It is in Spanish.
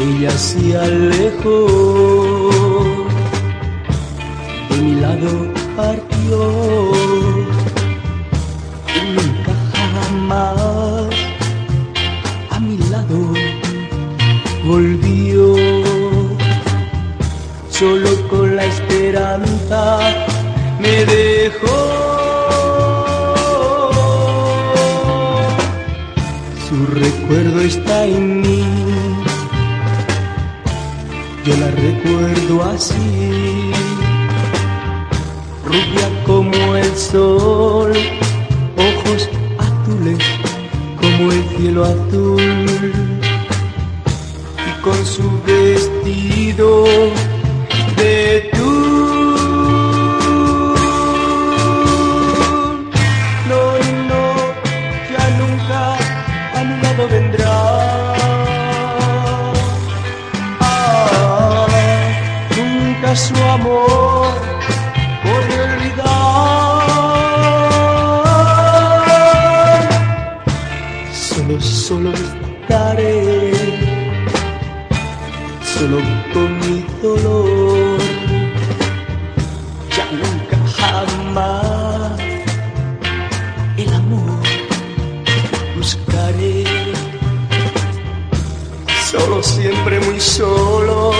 ella se alejó, de mi lado partió nunca jamás a mi lado volvió. Solo con la esperanza me dejó. Su recuerdo está en mí yo la recuerdo así, rubia como el sol, ojos azules como el cielo azul, y con su vestido de nunca su amor podré olvidar. Solo, solo estaré, solo con mi dolor. Ya nunca jamás el amor buscaré. Solo siempre muy solo